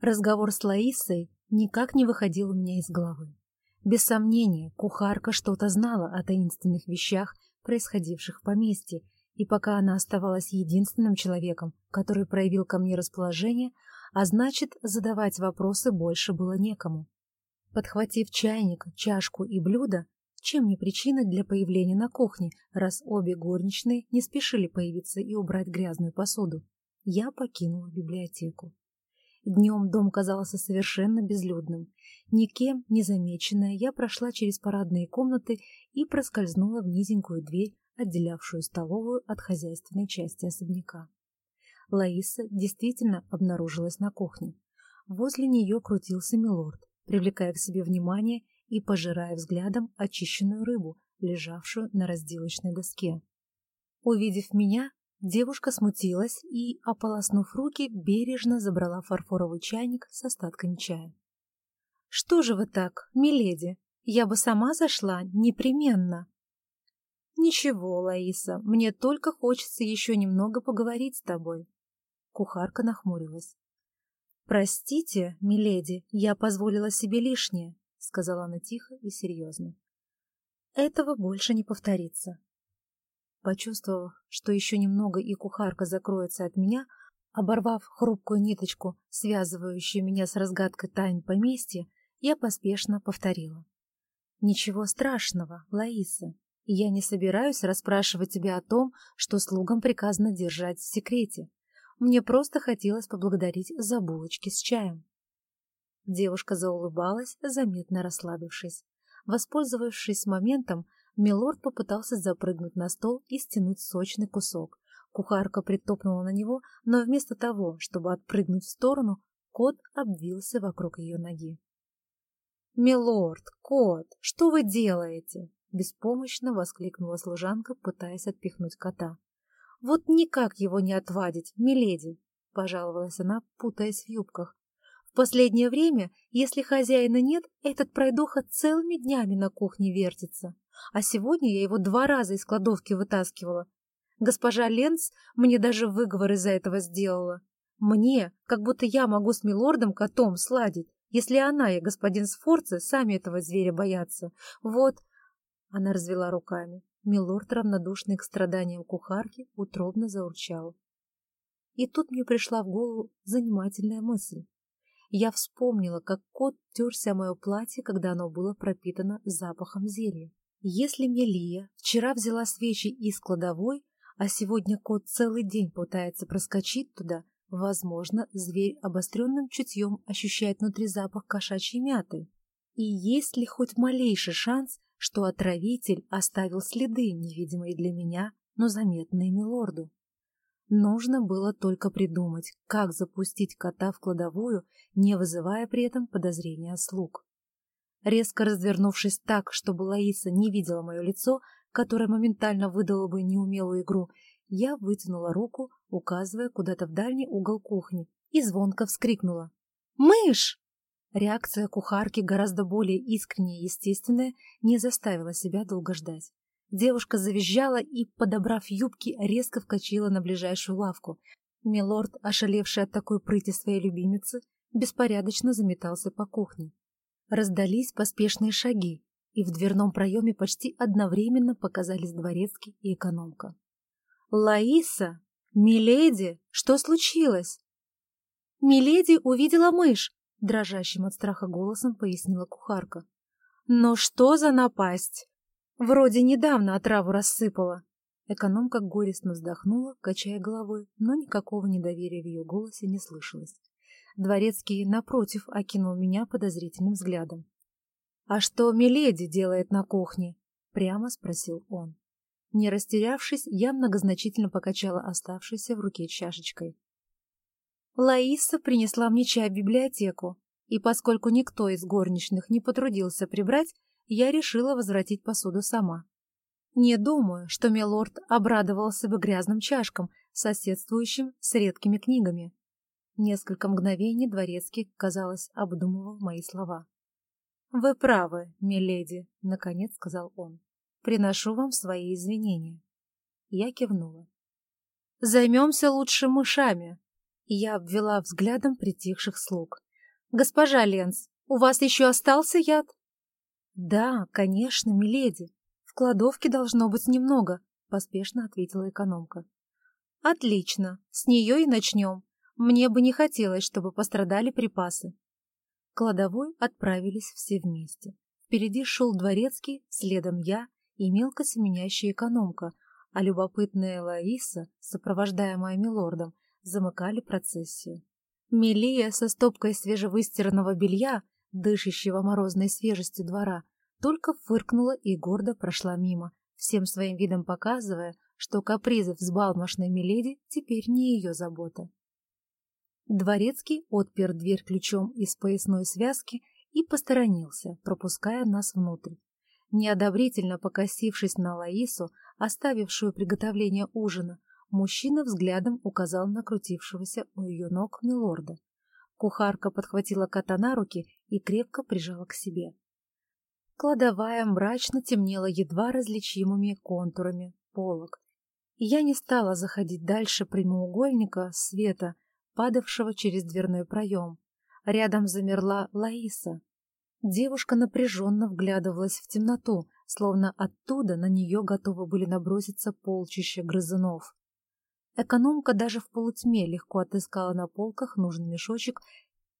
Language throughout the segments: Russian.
Разговор с Лаисой никак не выходил у меня из головы. Без сомнения, кухарка что-то знала о таинственных вещах, происходивших в поместье, и пока она оставалась единственным человеком, который проявил ко мне расположение, а значит, задавать вопросы больше было некому. Подхватив чайник, чашку и блюдо, чем не причина для появления на кухне, раз обе горничные не спешили появиться и убрать грязную посуду, я покинула библиотеку. Днем дом казался совершенно безлюдным. Никем не замеченная, я прошла через парадные комнаты и проскользнула в низенькую дверь, отделявшую столовую от хозяйственной части особняка. Лаиса действительно обнаружилась на кухне. Возле нее крутился милорд, привлекая к себе внимание и пожирая взглядом очищенную рыбу, лежавшую на разделочной доске. Увидев меня, девушка смутилась и, ополоснув руки, бережно забрала фарфоровый чайник с остатками чая. «Что же вы так, миледи? Я бы сама зашла, непременно!» «Ничего, Лаиса, мне только хочется еще немного поговорить с тобой». Кухарка нахмурилась. «Простите, миледи, я позволила себе лишнее», — сказала она тихо и серьезно. «Этого больше не повторится». Почувствовав, что еще немного и кухарка закроется от меня, оборвав хрупкую ниточку, связывающую меня с разгадкой тайн поместья, я поспешно повторила. «Ничего страшного, Лаиса я не собираюсь расспрашивать тебя о том, что слугам приказано держать в секрете. Мне просто хотелось поблагодарить за булочки с чаем. Девушка заулыбалась, заметно расслабившись. Воспользовавшись моментом, Милорд попытался запрыгнуть на стол и стянуть сочный кусок. Кухарка притопнула на него, но вместо того, чтобы отпрыгнуть в сторону, кот обвился вокруг ее ноги. «Милорд, кот, что вы делаете?» Беспомощно воскликнула служанка, пытаясь отпихнуть кота. «Вот никак его не отвадить, миледи!» — пожаловалась она, путаясь в юбках. «В последнее время, если хозяина нет, этот пройдоха целыми днями на кухне вертится. А сегодня я его два раза из кладовки вытаскивала. Госпожа Ленц мне даже выговор из-за этого сделала. Мне, как будто я могу с милордом котом сладить, если она и господин Сфорце сами этого зверя боятся. Вот, она развела руками. Милорд, равнодушный к страданиям кухарки, утробно заурчал. И тут мне пришла в голову занимательная мысль. Я вспомнила, как кот терся мое платье, когда оно было пропитано запахом зелья. Если Мелия вчера взяла свечи из кладовой, а сегодня кот целый день пытается проскочить туда, возможно, зверь обостренным чутьем ощущает внутри запах кошачьей мяты. И есть ли хоть малейший шанс, что отравитель оставил следы, невидимые для меня, но заметные милорду. Нужно было только придумать, как запустить кота в кладовую, не вызывая при этом подозрения слуг. Резко развернувшись так, чтобы Лаиса не видела мое лицо, которое моментально выдало бы неумелую игру, я вытянула руку, указывая куда-то в дальний угол кухни, и звонко вскрикнула. «Мышь!» Реакция кухарки, гораздо более искренняя и естественная, не заставила себя долго ждать. Девушка завизжала и, подобрав юбки, резко вкочила на ближайшую лавку. Милорд, ошалевший от такой прыти своей любимицы, беспорядочно заметался по кухне. Раздались поспешные шаги, и в дверном проеме почти одновременно показались дворецкий и экономка. «Лаиса! Миледи! Что случилось?» «Миледи увидела мышь!» — дрожащим от страха голосом пояснила кухарка. «Но что за напасть? Вроде недавно отраву рассыпала». Экономка горестно вздохнула, качая головой, но никакого недоверия в ее голосе не слышалось. Дворецкий, напротив, окинул меня подозрительным взглядом. «А что Миледи делает на кухне?» — прямо спросил он. Не растерявшись, я многозначительно покачала оставшейся в руке чашечкой. Лаиса принесла мне чай в библиотеку, и поскольку никто из горничных не потрудился прибрать, я решила возвратить посуду сама. Не думаю, что милорд обрадовался бы грязным чашкам, соседствующим с редкими книгами. Несколько мгновений дворецкий, казалось, обдумывал мои слова. «Вы правы, миледи», — наконец сказал он. «Приношу вам свои извинения». Я кивнула. «Займемся лучше мышами», я обвела взглядом притихших слуг. «Госпожа Ленс, у вас еще остался яд?» «Да, конечно, миледи. В кладовке должно быть немного», — поспешно ответила экономка. «Отлично, с нее и начнем. Мне бы не хотелось, чтобы пострадали припасы». К кладовой отправились все вместе. Впереди шел дворецкий, следом я и мелко семенящая экономка, а любопытная Лаиса, сопровождаемая милордом, замыкали процессию. Милия со стопкой свежевыстиранного белья, дышащего морозной свежестью двора, только фыркнула и гордо прошла мимо, всем своим видом показывая, что капризы взбалмошной Миледи теперь не ее забота. Дворецкий отпер дверь ключом из поясной связки и посторонился, пропуская нас внутрь. Неодобрительно покосившись на Лаису, оставившую приготовление ужина, мужчина взглядом указал на крутившегося у ее ног милорда. Кухарка подхватила кота на руки и крепко прижала к себе. Кладовая мрачно темнела едва различимыми контурами полок. Я не стала заходить дальше прямоугольника света, падавшего через дверной проем. Рядом замерла Лаиса. Девушка напряженно вглядывалась в темноту, словно оттуда на нее готовы были наброситься полчища грызунов. Экономка даже в полутьме легко отыскала на полках нужный мешочек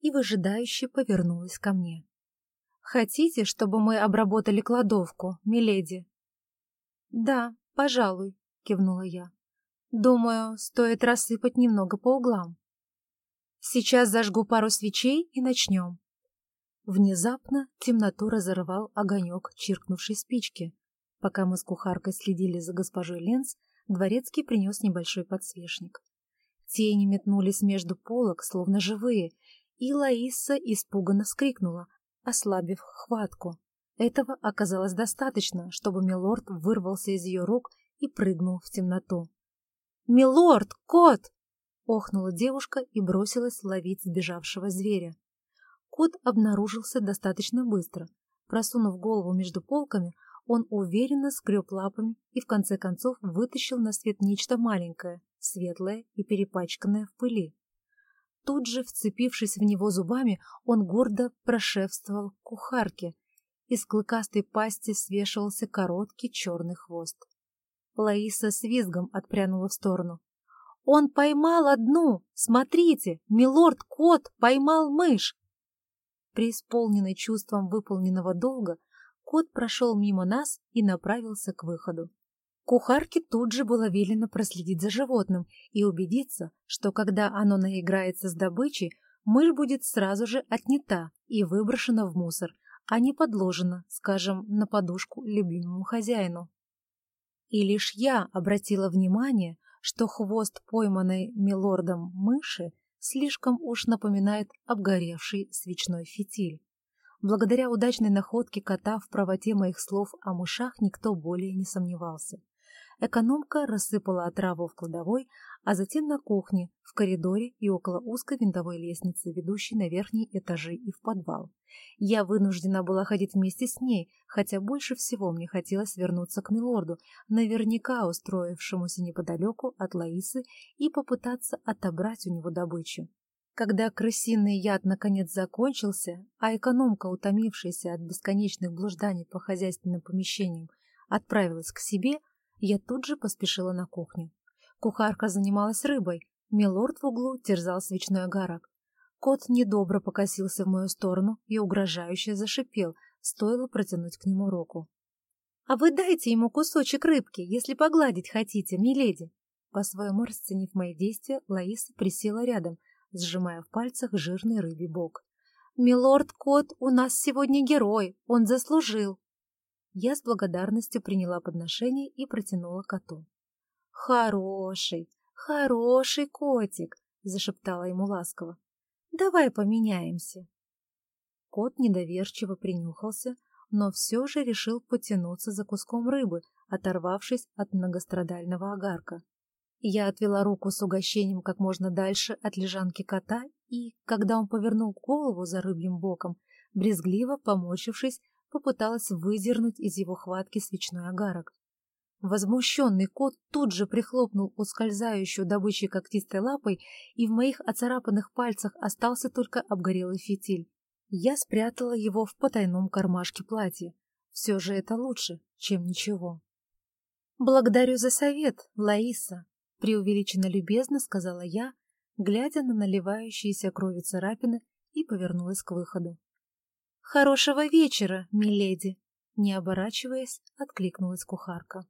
и выжидающе повернулась ко мне. «Хотите, чтобы мы обработали кладовку, миледи?» «Да, пожалуй», — кивнула я. «Думаю, стоит рассыпать немного по углам». Сейчас зажгу пару свечей и начнем. Внезапно темноту разорвал огонек чиркнувшей спички. Пока мы с кухаркой следили за госпожой Ленс, дворецкий принес небольшой подсвечник. Тени метнулись между полок, словно живые, и Лаиса испуганно вскрикнула, ослабив хватку. Этого оказалось достаточно, чтобы милорд вырвался из ее рук и прыгнул в темноту. «Милорд, кот!» Охнула девушка и бросилась ловить сбежавшего зверя. Кот обнаружился достаточно быстро. Просунув голову между полками, он уверенно скреб лапами и в конце концов вытащил на свет нечто маленькое, светлое и перепачканное в пыли. Тут же, вцепившись в него зубами, он гордо прошествовал к кухарке. Из клыкастой пасти свешивался короткий черный хвост. Лаиса с визгом отпрянула в сторону. Он поймал одну! Смотрите, милорд-кот поймал мышь!» Преисполненный чувством выполненного долга, кот прошел мимо нас и направился к выходу. Кухарке тут же было велено проследить за животным и убедиться, что когда оно наиграется с добычей, мышь будет сразу же отнята и выброшена в мусор, а не подложена, скажем, на подушку любимому хозяину. И лишь я обратила внимание, что хвост пойманной милордом мыши слишком уж напоминает обгоревший свечной фитиль. Благодаря удачной находке кота в правоте моих слов о мышах никто более не сомневался. Экономка рассыпала отраву в кладовой, а затем на кухне, в коридоре и около узкой винтовой лестницы, ведущей на верхние этажи и в подвал. Я вынуждена была ходить вместе с ней, хотя больше всего мне хотелось вернуться к милорду, наверняка устроившемуся неподалеку от Лаисы, и попытаться отобрать у него добычу. Когда крысиный яд наконец закончился, а экономка, утомившаяся от бесконечных блужданий по хозяйственным помещениям, отправилась к себе, я тут же поспешила на кухню. Кухарка занималась рыбой, милорд в углу терзал свечной огарок. Кот недобро покосился в мою сторону и угрожающе зашипел, стоило протянуть к нему руку. — А вы дайте ему кусочек рыбки, если погладить хотите, миледи. По-своему расценив мои действия, Лаиса присела рядом, сжимая в пальцах жирный рыбий бок. «Милорд-кот у нас сегодня герой, он заслужил!» Я с благодарностью приняла подношение и протянула коту. «Хороший, хороший котик!» — зашептала ему ласково. Давай поменяемся. Кот недоверчиво принюхался, но все же решил потянуться за куском рыбы, оторвавшись от многострадального огарка. Я отвела руку с угощением как можно дальше от лежанки кота и, когда он повернул голову за рыбьим боком, брезгливо, поморщившись, попыталась выдернуть из его хватки свечной огарок. Возмущенный кот тут же прихлопнул ускользающую добычей когтистой лапой, и в моих оцарапанных пальцах остался только обгорелый фитиль. Я спрятала его в потайном кармашке платья. Все же это лучше, чем ничего. «Благодарю за совет, Лаиса», — преувеличенно любезно сказала я, глядя на наливающиеся крови царапины и повернулась к выходу. «Хорошего вечера, миледи!» Не оборачиваясь, откликнулась кухарка.